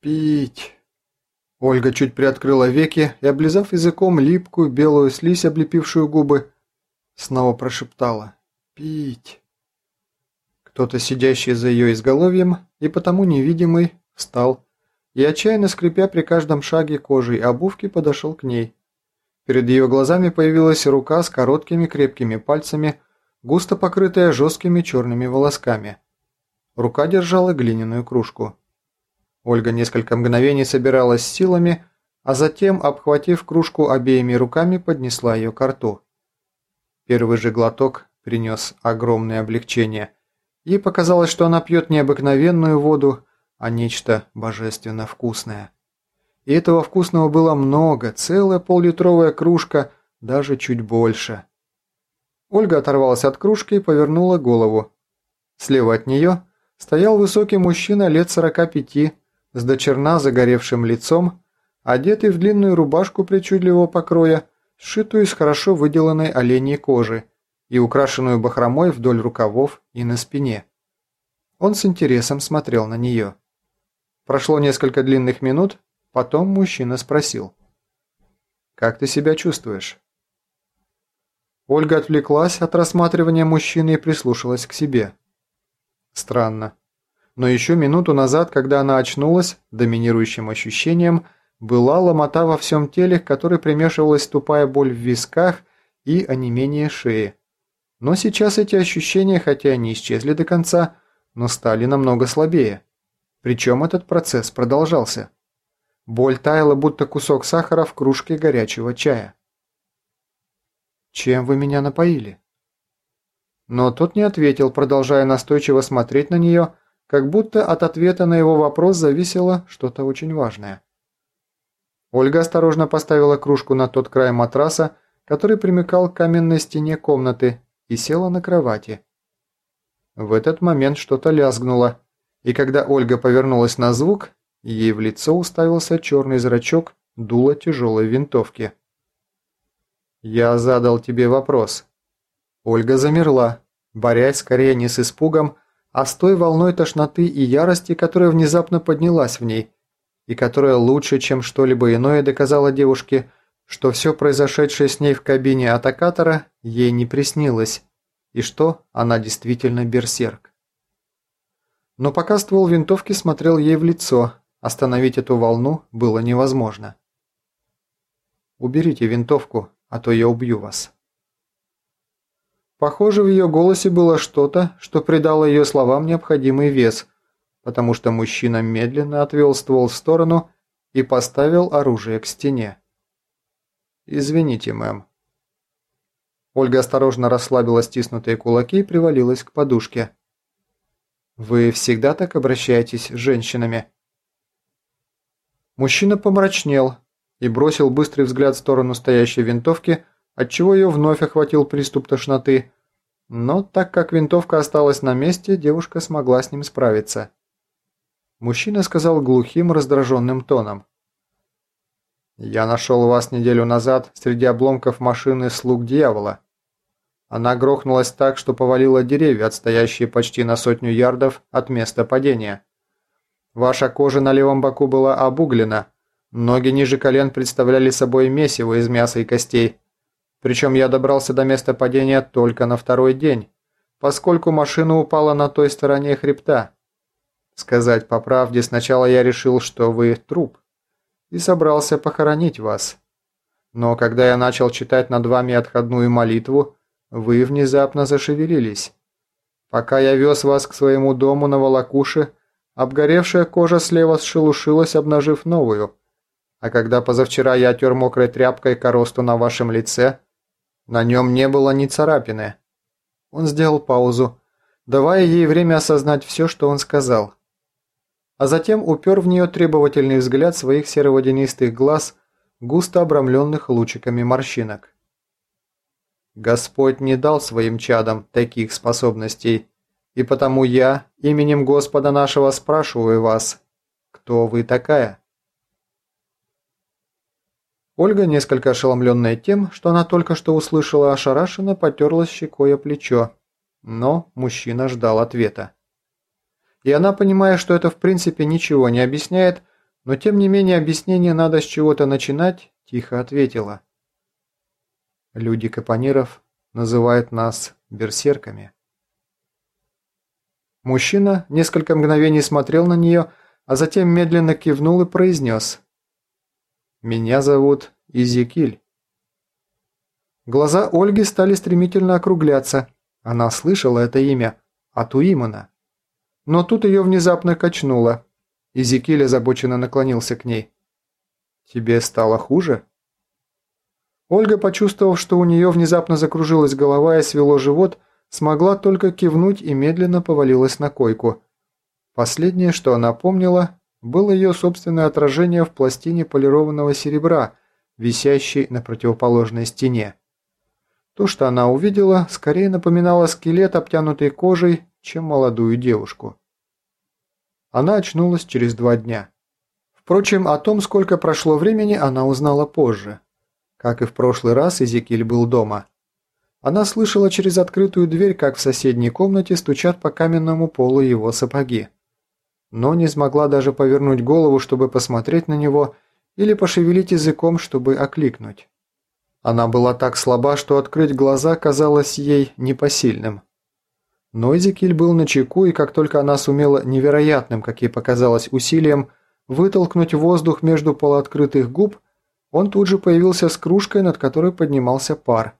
«Пить!» Ольга чуть приоткрыла веки и, облизав языком липкую белую слизь, облепившую губы, снова прошептала «Пить!». Кто-то, сидящий за ее изголовьем и потому невидимый, встал и, отчаянно скрипя при каждом шаге кожей обувки, подошел к ней. Перед ее глазами появилась рука с короткими крепкими пальцами, густо покрытая жесткими черными волосками. Рука держала глиняную кружку. Ольга несколько мгновений собиралась силами, а затем, обхватив кружку обеими руками, поднесла ее к рту. Первый же глоток принес огромное облегчение. Ей показалось, что она пьет не обыкновенную воду, а нечто божественно вкусное. И этого вкусного было много, целая поллитровая кружка, даже чуть больше. Ольга оторвалась от кружки и повернула голову. Слева от нее стоял высокий мужчина лет сорока пяти, с дочерна загоревшим лицом, одетый в длинную рубашку причудливого покроя, сшитую из хорошо выделанной оленьей кожи и украшенную бахромой вдоль рукавов и на спине. Он с интересом смотрел на нее. Прошло несколько длинных минут, потом мужчина спросил. «Как ты себя чувствуешь?» Ольга отвлеклась от рассматривания мужчины и прислушалась к себе. Странно. Но еще минуту назад, когда она очнулась, доминирующим ощущением была ломота во всем теле, к которой примешивалась тупая боль в висках и онемение шеи. Но сейчас эти ощущения, хотя не исчезли до конца, но стали намного слабее. Причем этот процесс продолжался. Боль таяла, будто кусок сахара в кружке горячего чая. «Чем вы меня напоили?» Но тот не ответил, продолжая настойчиво смотреть на нее, как будто от ответа на его вопрос зависело что-то очень важное. Ольга осторожно поставила кружку на тот край матраса, который примыкал к каменной стене комнаты, и села на кровати. В этот момент что-то лязгнуло, и когда Ольга повернулась на звук, ей в лицо уставился черный зрачок дула тяжелой винтовки. «Я задал тебе вопрос». Ольга замерла, борясь скорее не с испугом, а с той волной тошноты и ярости, которая внезапно поднялась в ней, и которая лучше, чем что-либо иное доказала девушке, что все произошедшее с ней в кабине атакатора ей не приснилось, и что она действительно берсерк. Но пока ствол винтовки смотрел ей в лицо, остановить эту волну было невозможно. «Уберите винтовку, а то я убью вас». Похоже, в ее голосе было что-то, что придало ее словам необходимый вес, потому что мужчина медленно отвел ствол в сторону и поставил оружие к стене. «Извините, мэм». Ольга осторожно расслабила стиснутые кулаки и привалилась к подушке. «Вы всегда так обращаетесь с женщинами?» Мужчина помрачнел и бросил быстрый взгляд в сторону стоящей винтовки, отчего ее вновь охватил приступ тошноты, но так как винтовка осталась на месте, девушка смогла с ним справиться. Мужчина сказал глухим, раздраженным тоном. «Я нашел вас неделю назад среди обломков машины слуг дьявола. Она грохнулась так, что повалила деревья, отстоящие почти на сотню ярдов от места падения. Ваша кожа на левом боку была обуглена, ноги ниже колен представляли собой месиво из мяса и костей, причем я добрался до места падения только на второй день, поскольку машина упала на той стороне хребта. Сказать по правде, сначала я решил, что вы труп, и собрался похоронить вас. Но когда я начал читать над вами отходную молитву, вы внезапно зашевелились. Пока я вез вас к своему дому на Волокуше, обгоревшая кожа слева сшелушилась, обнажив новую. А когда позавчера я отер мокрой тряпкой коросту на вашем лице, на нем не было ни царапины. Он сделал паузу, давая ей время осознать все, что он сказал. А затем упер в нее требовательный взгляд своих сероводянистых глаз, густо обрамленных лучиками морщинок. Господь не дал своим чадам таких способностей, и потому я, именем Господа нашего, спрашиваю вас, кто вы такая? Ольга, несколько ошеломленная тем, что она только что услышала, ошарашенно потерлась щекой о плечо. Но мужчина ждал ответа. И она, понимая, что это в принципе ничего не объясняет, но тем не менее объяснение надо с чего-то начинать, тихо ответила. Люди Капониров называют нас берсерками. Мужчина несколько мгновений смотрел на нее, а затем медленно кивнул и произнес. «Меня зовут Изекиль». Глаза Ольги стали стремительно округляться. Она слышала это имя от Уимана. Но тут ее внезапно качнуло. Изекиль озабоченно наклонился к ней. «Тебе стало хуже?» Ольга, почувствовав, что у нее внезапно закружилась голова и свело живот, смогла только кивнуть и медленно повалилась на койку. Последнее, что она помнила, было ее собственное отражение в пластине полированного серебра, висящей на противоположной стене. То, что она увидела, скорее напоминало скелет, обтянутый кожей, чем молодую девушку. Она очнулась через два дня. Впрочем, о том, сколько прошло времени, она узнала позже. Как и в прошлый раз, Эзекиль был дома. Она слышала через открытую дверь, как в соседней комнате стучат по каменному полу его сапоги. Но не смогла даже повернуть голову, чтобы посмотреть на него, или пошевелить языком, чтобы окликнуть. Она была так слаба, что открыть глаза казалось ей непосильным. Но Эзекиль был на чеку, и как только она сумела невероятным, как ей показалось, усилием вытолкнуть воздух между полуоткрытых губ, он тут же появился с кружкой, над которой поднимался пар.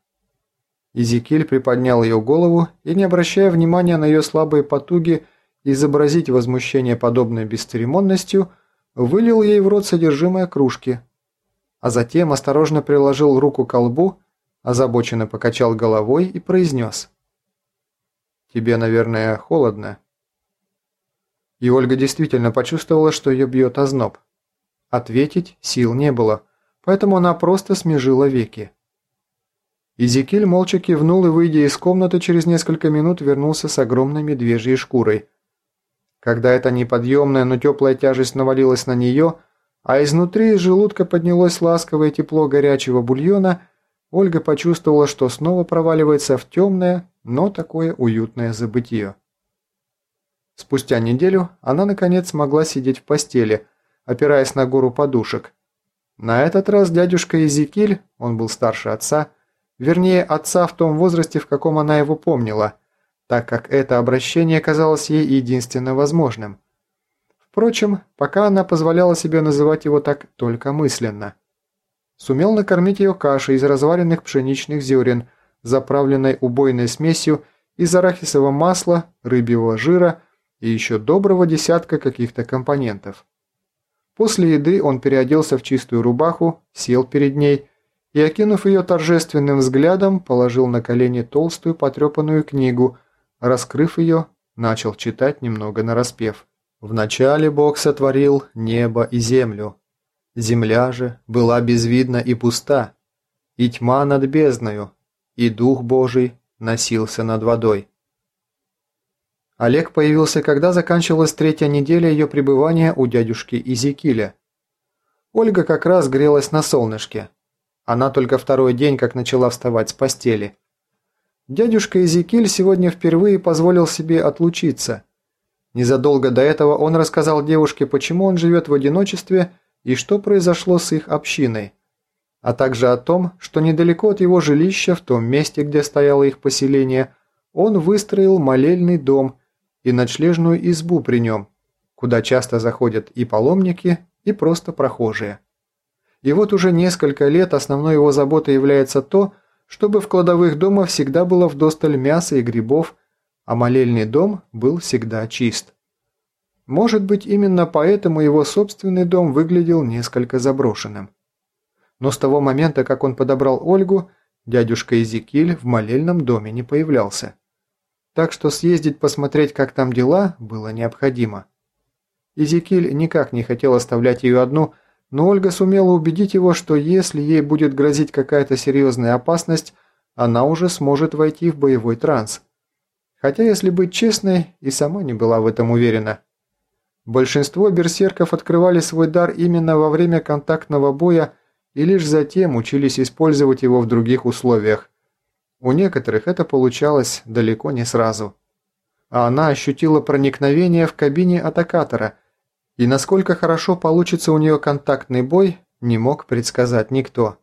Изекиль приподнял ее голову и, не обращая внимания на ее слабые потуги изобразить возмущение подобной бесцеремонностью, вылил ей в рот содержимое кружки, а затем осторожно приложил руку к колбу, озабоченно покачал головой и произнес – Тебе, наверное, холодно?» И Ольга действительно почувствовала, что ее бьет озноб. Ответить сил не было, поэтому она просто смежила веки. Изекиль молча кивнул и, выйдя из комнаты, через несколько минут вернулся с огромной медвежьей шкурой. Когда эта неподъемная, но теплая тяжесть навалилась на нее, а изнутри из желудка поднялось ласковое тепло горячего бульона, Ольга почувствовала, что снова проваливается в темное, но такое уютное забытье. Спустя неделю она наконец смогла сидеть в постели, опираясь на гору подушек. На этот раз дядюшка Изекиль, он был старше отца, вернее отца в том возрасте, в каком она его помнила, так как это обращение казалось ей единственно возможным. Впрочем, пока она позволяла себе называть его так только мысленно. Сумел накормить ее кашей из разваренных пшеничных зерен – заправленной убойной смесью из арахисового масла, рыбьего жира и еще доброго десятка каких-то компонентов. После еды он переоделся в чистую рубаху, сел перед ней и, окинув ее торжественным взглядом, положил на колени толстую потрепанную книгу, раскрыв ее, начал читать немного нараспев. «Вначале Бог сотворил небо и землю. Земля же была безвидна и пуста, и тьма над бездною, и Дух Божий носился над водой. Олег появился, когда заканчивалась третья неделя ее пребывания у дядюшки Изекиля. Ольга как раз грелась на солнышке. Она только второй день, как начала вставать с постели. Дядюшка Изекиль сегодня впервые позволил себе отлучиться. Незадолго до этого он рассказал девушке, почему он живет в одиночестве и что произошло с их общиной а также о том, что недалеко от его жилища, в том месте, где стояло их поселение, он выстроил молельный дом и ночлежную избу при нем, куда часто заходят и паломники, и просто прохожие. И вот уже несколько лет основной его заботой является то, чтобы в кладовых дома всегда было вдосталь мяса и грибов, а молельный дом был всегда чист. Может быть, именно поэтому его собственный дом выглядел несколько заброшенным. Но с того момента, как он подобрал Ольгу, дядюшка Изекиль в молельном доме не появлялся. Так что съездить посмотреть, как там дела, было необходимо. Изекиль никак не хотел оставлять ее одну, но Ольга сумела убедить его, что если ей будет грозить какая-то серьезная опасность, она уже сможет войти в боевой транс. Хотя, если быть честной, и сама не была в этом уверена. Большинство берсерков открывали свой дар именно во время контактного боя и лишь затем учились использовать его в других условиях. У некоторых это получалось далеко не сразу. А она ощутила проникновение в кабине атакатора И насколько хорошо получится у нее контактный бой, не мог предсказать никто.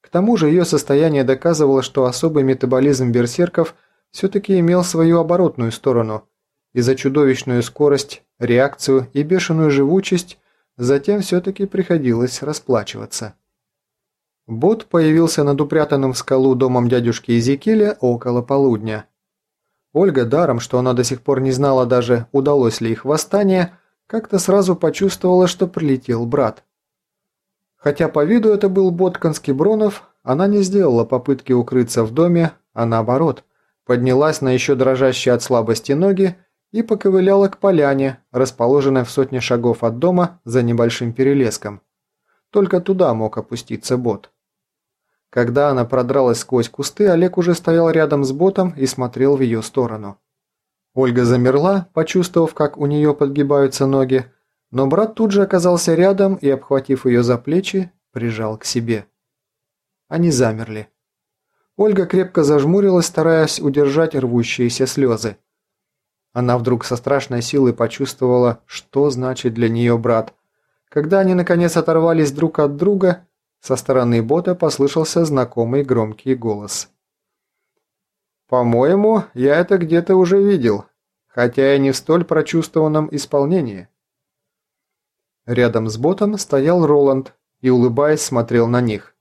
К тому же ее состояние доказывало, что особый метаболизм берсерков все-таки имел свою оборотную сторону, и за чудовищную скорость, реакцию и бешеную живучесть затем все-таки приходилось расплачиваться. Бот появился над упрятанным в скалу домом дядюшки Изекиля около полудня. Ольга даром, что она до сих пор не знала даже, удалось ли их восстание, как-то сразу почувствовала, что прилетел брат. Хотя по виду это был бот Конскебронов, она не сделала попытки укрыться в доме, а наоборот, поднялась на еще дрожащие от слабости ноги и поковыляла к поляне, расположенной в сотне шагов от дома за небольшим перелеском. Только туда мог опуститься бот. Когда она продралась сквозь кусты, Олег уже стоял рядом с ботом и смотрел в ее сторону. Ольга замерла, почувствовав, как у нее подгибаются ноги, но брат тут же оказался рядом и, обхватив ее за плечи, прижал к себе. Они замерли. Ольга крепко зажмурилась, стараясь удержать рвущиеся слезы. Она вдруг со страшной силой почувствовала, что значит для нее брат. Когда они наконец оторвались друг от друга, со стороны бота послышался знакомый громкий голос. «По-моему, я это где-то уже видел, хотя и не в столь прочувствованном исполнении». Рядом с ботом стоял Роланд и, улыбаясь, смотрел на них.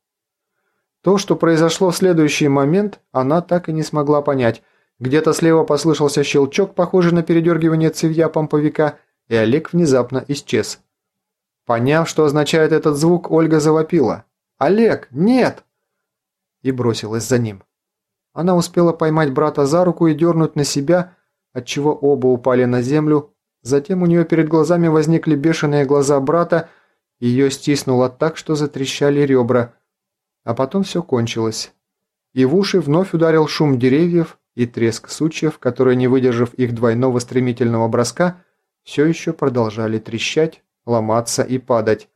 То, что произошло в следующий момент, она так и не смогла понять. Где-то слева послышался щелчок, похожий на передергивание цевья помповика, и Олег внезапно исчез. Поняв, что означает этот звук, Ольга завопила. «Олег, нет!» и бросилась за ним. Она успела поймать брата за руку и дернуть на себя, отчего оба упали на землю, Затем у нее перед глазами возникли бешеные глаза брата, ее стиснуло так, что затрещали ребра. А потом все кончилось. И в уши вновь ударил шум деревьев и треск сучьев, которые, не выдержав их двойного стремительного броска, все еще продолжали трещать, ломаться и падать.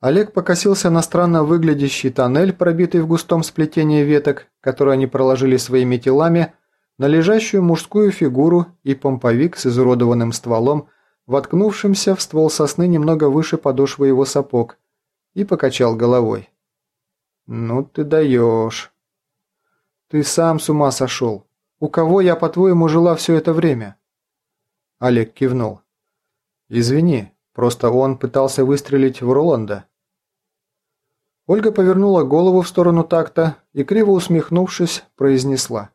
Олег покосился на странно выглядящий тоннель, пробитый в густом сплетении веток, который они проложили своими телами, на лежащую мужскую фигуру и помповик с изуродованным стволом, воткнувшимся в ствол сосны немного выше подошвы его сапог, и покачал головой. «Ну ты даешь!» «Ты сам с ума сошел! У кого я, по-твоему, жила все это время?» Олег кивнул. «Извини, просто он пытался выстрелить в Роланда». Ольга повернула голову в сторону такта и, криво усмехнувшись, произнесла.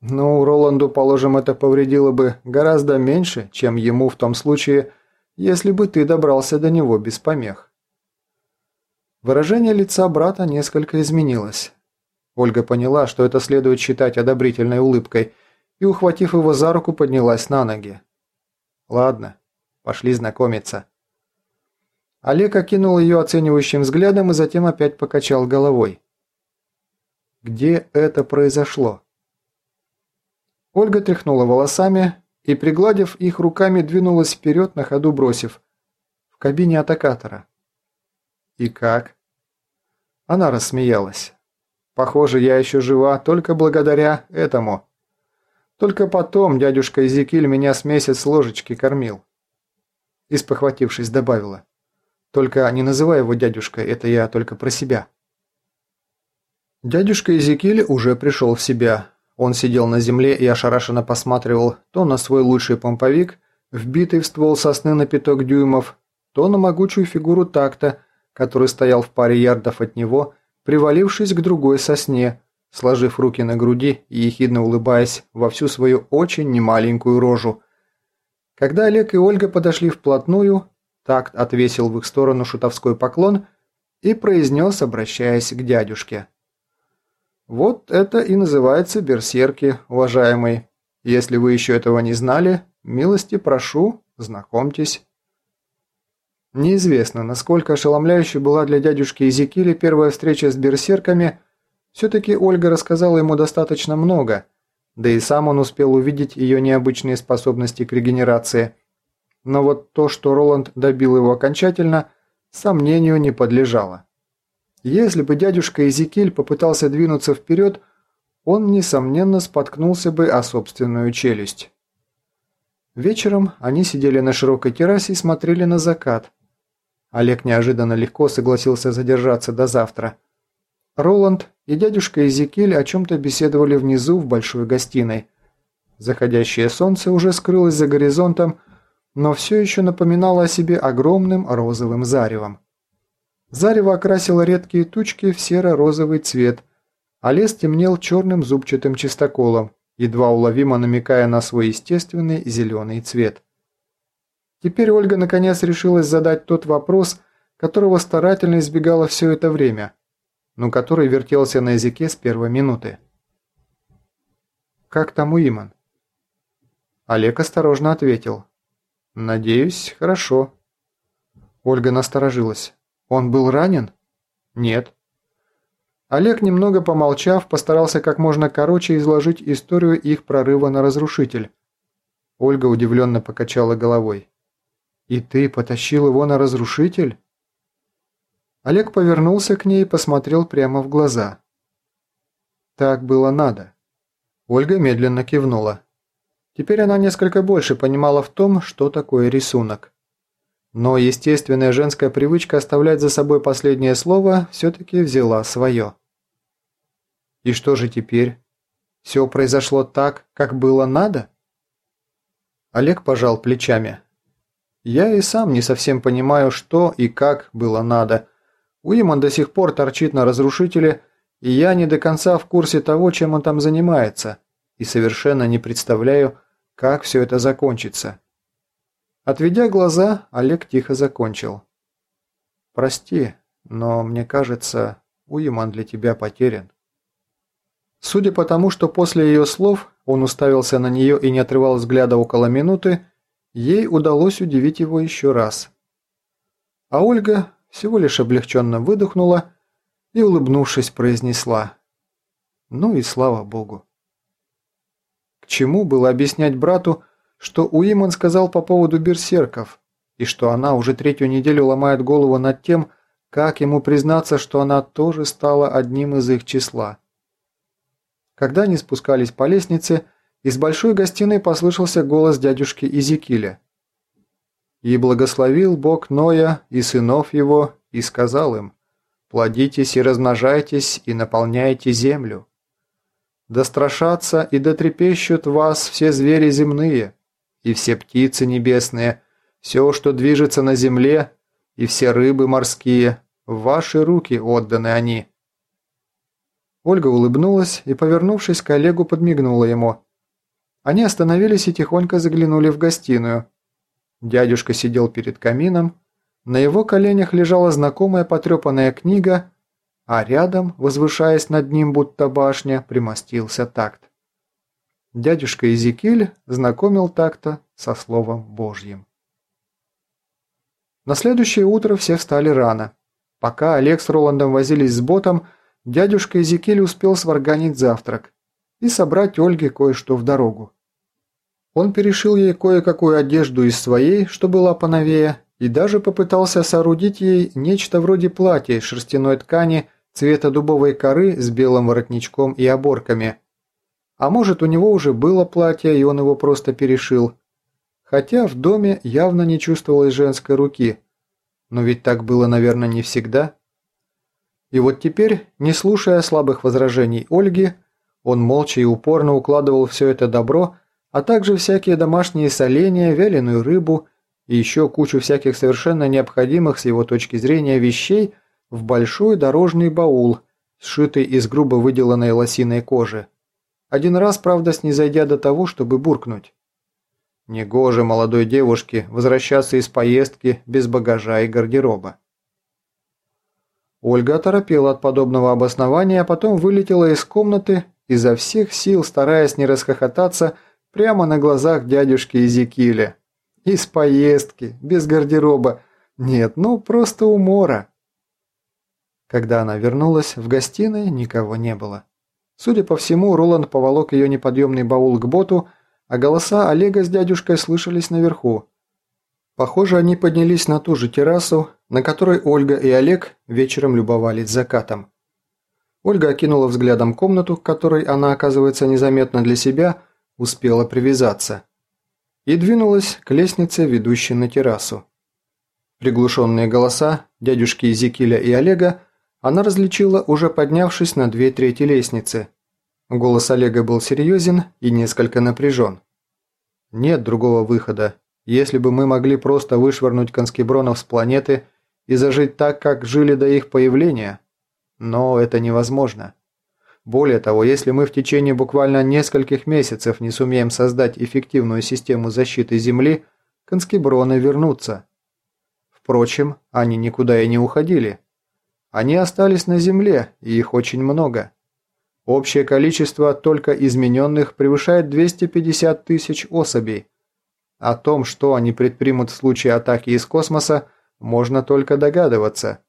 Ну, Роланду, положим, это повредило бы гораздо меньше, чем ему в том случае, если бы ты добрался до него без помех. Выражение лица брата несколько изменилось. Ольга поняла, что это следует считать одобрительной улыбкой, и, ухватив его за руку, поднялась на ноги. «Ладно, пошли знакомиться». Олег окинул ее оценивающим взглядом и затем опять покачал головой. «Где это произошло?» Ольга тряхнула волосами и, пригладив их руками, двинулась вперед, на ходу бросив. В кабине атакатора. «И как?» Она рассмеялась. «Похоже, я еще жива только благодаря этому. Только потом дядюшка Изекиль меня с месяц ложечки кормил». И, спохватившись, добавила. «Только не называй его дядюшкой, это я только про себя». Дядюшка Изекиль уже пришел в себя. Он сидел на земле и ошарашенно посматривал то на свой лучший помповик, вбитый в ствол сосны на пяток дюймов, то на могучую фигуру такта, который стоял в паре ярдов от него, привалившись к другой сосне, сложив руки на груди и ехидно улыбаясь во всю свою очень немаленькую рожу. Когда Олег и Ольга подошли вплотную, такт отвесил в их сторону шутовской поклон и произнес, обращаясь к дядюшке. Вот это и называется берсерки, уважаемый. Если вы еще этого не знали, милости прошу, знакомьтесь. Неизвестно, насколько ошеломляющей была для дядюшки Изекили первая встреча с берсерками, все-таки Ольга рассказала ему достаточно много, да и сам он успел увидеть ее необычные способности к регенерации. Но вот то, что Роланд добил его окончательно, сомнению не подлежало. Если бы дядюшка Изекиль попытался двинуться вперед, он, несомненно, споткнулся бы о собственную челюсть. Вечером они сидели на широкой террасе и смотрели на закат. Олег неожиданно легко согласился задержаться до завтра. Роланд и дядюшка Эзекиль о чем-то беседовали внизу в большой гостиной. Заходящее солнце уже скрылось за горизонтом, но все еще напоминало о себе огромным розовым заревом. Зарево окрасило редкие тучки в серо-розовый цвет, а лес темнел черным зубчатым чистоколом, едва уловимо намекая на свой естественный зеленый цвет. Теперь Ольга наконец решилась задать тот вопрос, которого старательно избегала все это время, но который вертелся на языке с первой минуты. «Как там Уиман?» Олег осторожно ответил. «Надеюсь, хорошо». Ольга насторожилась. «Он был ранен?» «Нет». Олег, немного помолчав, постарался как можно короче изложить историю их прорыва на разрушитель. Ольга удивленно покачала головой. «И ты потащил его на разрушитель?» Олег повернулся к ней и посмотрел прямо в глаза. «Так было надо». Ольга медленно кивнула. Теперь она несколько больше понимала в том, что такое рисунок. Но естественная женская привычка оставлять за собой последнее слово все-таки взяла свое. И что же теперь? Все произошло так, как было надо? Олег пожал плечами. Я и сам не совсем понимаю, что и как было надо. Уиман до сих пор торчит на разрушителе, и я не до конца в курсе того, чем он там занимается, и совершенно не представляю, как все это закончится. Отведя глаза, Олег тихо закончил. «Прости, но мне кажется, Уиман для тебя потерян». Судя по тому, что после ее слов он уставился на нее и не отрывал взгляда около минуты, ей удалось удивить его еще раз. А Ольга всего лишь облегченно выдохнула и, улыбнувшись, произнесла «Ну и слава Богу». Чему было объяснять брату, что Уиман сказал по поводу берсерков, и что она уже третью неделю ломает голову над тем, как ему признаться, что она тоже стала одним из их числа. Когда они спускались по лестнице, из большой гостиной послышался голос дядюшки Изекиля. «И благословил Бог Ноя и сынов его, и сказал им, «Плодитесь и размножайтесь, и наполняйте землю. Да страшатся и дотрепещут вас все звери земные, и все птицы небесные, все, что движется на земле, и все рыбы морские, в ваши руки отданы они». Ольга улыбнулась и, повернувшись к Олегу, подмигнула ему. Они остановились и тихонько заглянули в гостиную. Дядюшка сидел перед камином, на его коленях лежала знакомая потрепанная книга, а рядом, возвышаясь над ним будто башня, примостился такт. Дядюшка Изекиль знакомил такта со Словом Божьим. На следующее утро все встали рано. Пока Олег с Роландом возились с ботом, дядюшка Эзекиль успел сварганить завтрак и собрать Ольге кое-что в дорогу. Он перешил ей кое-какую одежду из своей, что была поновее, и даже попытался соорудить ей нечто вроде платья из шерстяной ткани цвета дубовой коры с белым воротничком и оборками. А может, у него уже было платье, и он его просто перешил. Хотя в доме явно не чувствовалось женской руки. Но ведь так было, наверное, не всегда. И вот теперь, не слушая слабых возражений Ольги, он молча и упорно укладывал все это добро, а также всякие домашние соленья, вяленую рыбу и еще кучу всяких совершенно необходимых с его точки зрения вещей в большой дорожный баул, сшитый из грубо выделанной лосиной кожи. Один раз, правда, снизойдя до того, чтобы буркнуть. Негоже молодой девушке возвращаться из поездки без багажа и гардероба. Ольга оторопела от подобного обоснования, а потом вылетела из комнаты, изо всех сил стараясь не расхохотаться прямо на глазах дядюшки Изекиля. Из поездки, без гардероба. Нет, ну просто умора. Когда она вернулась, в гостиной никого не было. Судя по всему, Роланд поволок ее неподъемный баул к боту, а голоса Олега с дядюшкой слышались наверху. Похоже, они поднялись на ту же террасу, на которой Ольга и Олег вечером любовались закатом. Ольга окинула взглядом комнату, к которой она, оказывается, незаметно для себя, успела привязаться. и двинулась к лестнице, ведущей на террасу. Приглушенные голоса дядюшки Зикиля и Олега она различила, уже поднявшись на две трети лестницы. Голос Олега был серьезен и несколько напряжен. «Нет другого выхода. Если бы мы могли просто вышвырнуть конскебронов с планеты и зажить так, как жили до их появления, но это невозможно. Более того, если мы в течение буквально нескольких месяцев не сумеем создать эффективную систему защиты Земли, конскеброны вернутся. Впрочем, они никуда и не уходили. Они остались на Земле, и их очень много. Общее количество только измененных превышает 250 тысяч особей. О том, что они предпримут в случае атаки из космоса, можно только догадываться.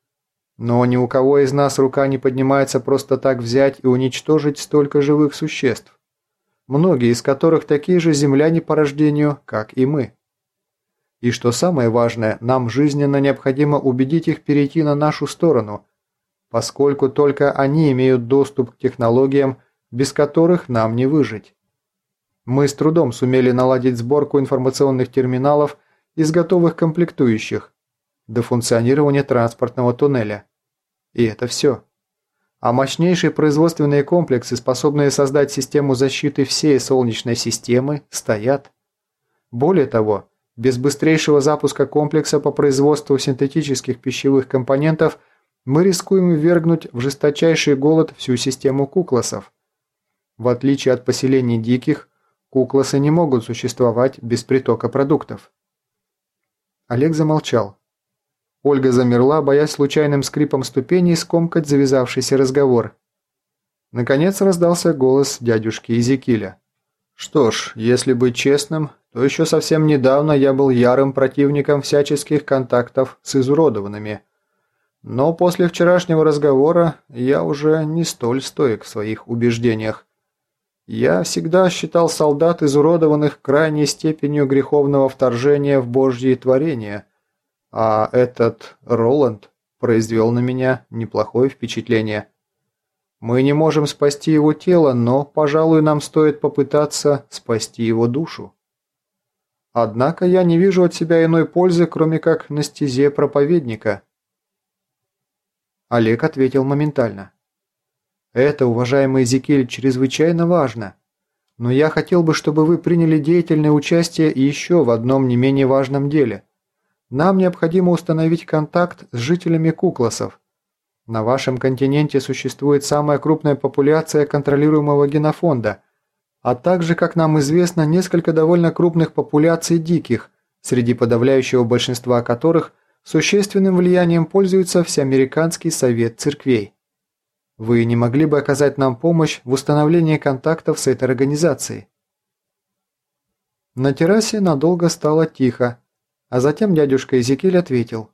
Но ни у кого из нас рука не поднимается просто так взять и уничтожить столько живых существ, многие из которых такие же земляне по рождению, как и мы. И что самое важное, нам жизненно необходимо убедить их перейти на нашу сторону, поскольку только они имеют доступ к технологиям, без которых нам не выжить. Мы с трудом сумели наладить сборку информационных терминалов из готовых комплектующих, до функционирования транспортного туннеля. И это все. А мощнейшие производственные комплексы, способные создать систему защиты всей Солнечной системы, стоят. Более того, без быстрейшего запуска комплекса по производству синтетических пищевых компонентов мы рискуем ввергнуть в жесточайший голод всю систему куклосов. В отличие от поселений диких, куклосы не могут существовать без притока продуктов. Олег замолчал. Ольга замерла, боясь случайным скрипом ступеней скомкать завязавшийся разговор. Наконец раздался голос дядюшки Изекиля. «Что ж, если быть честным, то еще совсем недавно я был ярым противником всяческих контактов с изуродованными. Но после вчерашнего разговора я уже не столь стоек в своих убеждениях. Я всегда считал солдат изуродованных крайней степенью греховного вторжения в Божьи творения – а этот Роланд произвел на меня неплохое впечатление. Мы не можем спасти его тело, но, пожалуй, нам стоит попытаться спасти его душу. Однако я не вижу от себя иной пользы, кроме как на стезе проповедника. Олег ответил моментально. Это, уважаемый Зикель, чрезвычайно важно. Но я хотел бы, чтобы вы приняли деятельное участие еще в одном не менее важном деле – нам необходимо установить контакт с жителями Кукласов. На вашем континенте существует самая крупная популяция контролируемого генофонда, а также, как нам известно, несколько довольно крупных популяций диких, среди подавляющего большинства которых существенным влиянием пользуется Всеамериканский совет церквей. Вы не могли бы оказать нам помощь в установлении контактов с этой организацией? На террасе надолго стало тихо, а затем дядюшка Изекиль ответил.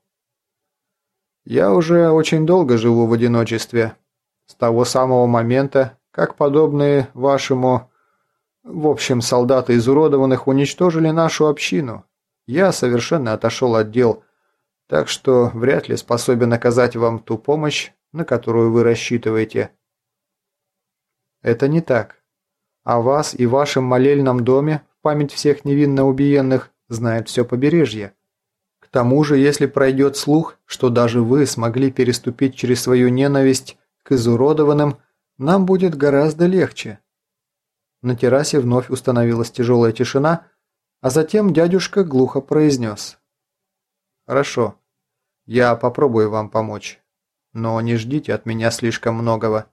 «Я уже очень долго живу в одиночестве. С того самого момента, как подобные вашему... В общем, солдаты изуродованных уничтожили нашу общину. Я совершенно отошел от дел, так что вряд ли способен оказать вам ту помощь, на которую вы рассчитываете». «Это не так. О вас и вашем молельном доме, в память всех невинно убиенных, знает все побережье. К тому же, если пройдет слух, что даже вы смогли переступить через свою ненависть к изуродованным, нам будет гораздо легче. На террасе вновь установилась тяжелая тишина, а затем дядюшка глухо произнес. «Хорошо, я попробую вам помочь, но не ждите от меня слишком многого».